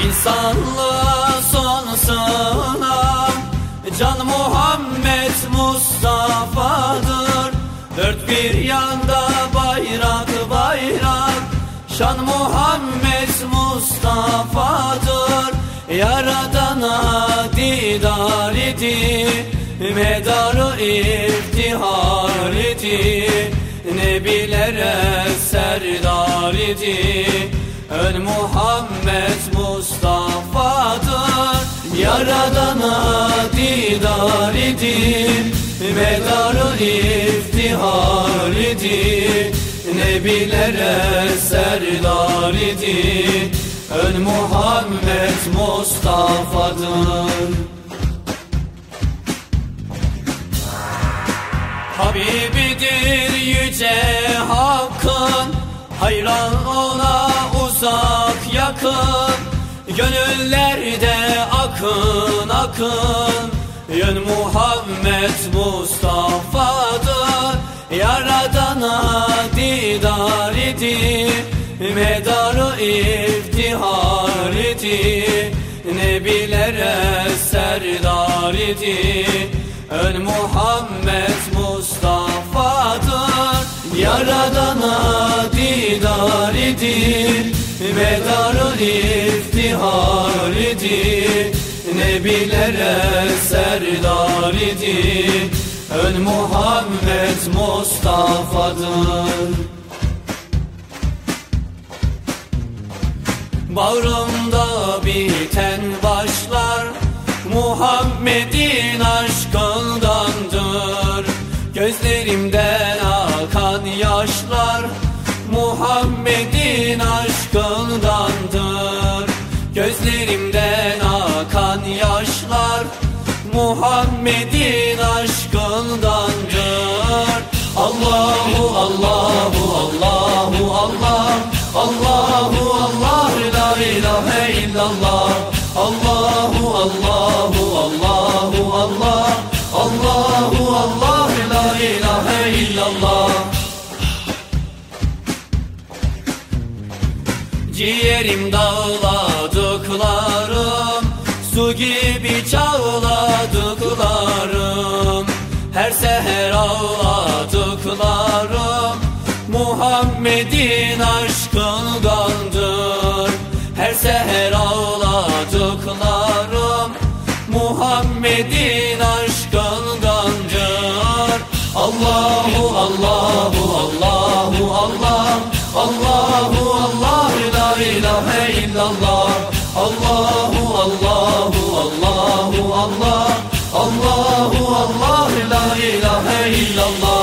İnsanlığa son sınav Can Muhammed Mustafa'dır. Dört bir yanda bayrak bayrak Şan Muhammed Mustafa'dır. Yaradana didar idi Medarı iftihar idi. Nebilere serdar idi. Ön Muhammed Yaradana didar idi Medarı iftihar idi Nebilere serdar idi Ön Muhammed Mustafa'dır. Habibidir yüce hakkın Hayran ona uzak yakın Gönüllerde akın akın. Yön Muhammed Mustafa'dır. Yaradana didar idi. Medarı iftihar idi. Nebilere serdar idi. Ön Muhammed Mustafa'dır. Yaradana didar idi. Medarı iftihar idi Nebilere serdar idi. Ön Muhammed Mustafa'dır Bağrımda biten başlar Muhammed'in Gözlerimden akan yaşlar Muhammed'in aşkındandır Allahu Allahu Allahu Allah. Allahu Allah la ilahe illallah. Allahu Allahu Allahu Allah. Allahu Allah la ilahe illallah. Ciğerim Su gibi çağladıklarım. Her seher ağladıklarım. Muhammed'in aşkındandır Her seher ağladıklarım. Muhammed'in aşkındandır Allahu Allahu Allahu Allahu Allah Allahu Allah La ilahe illallah.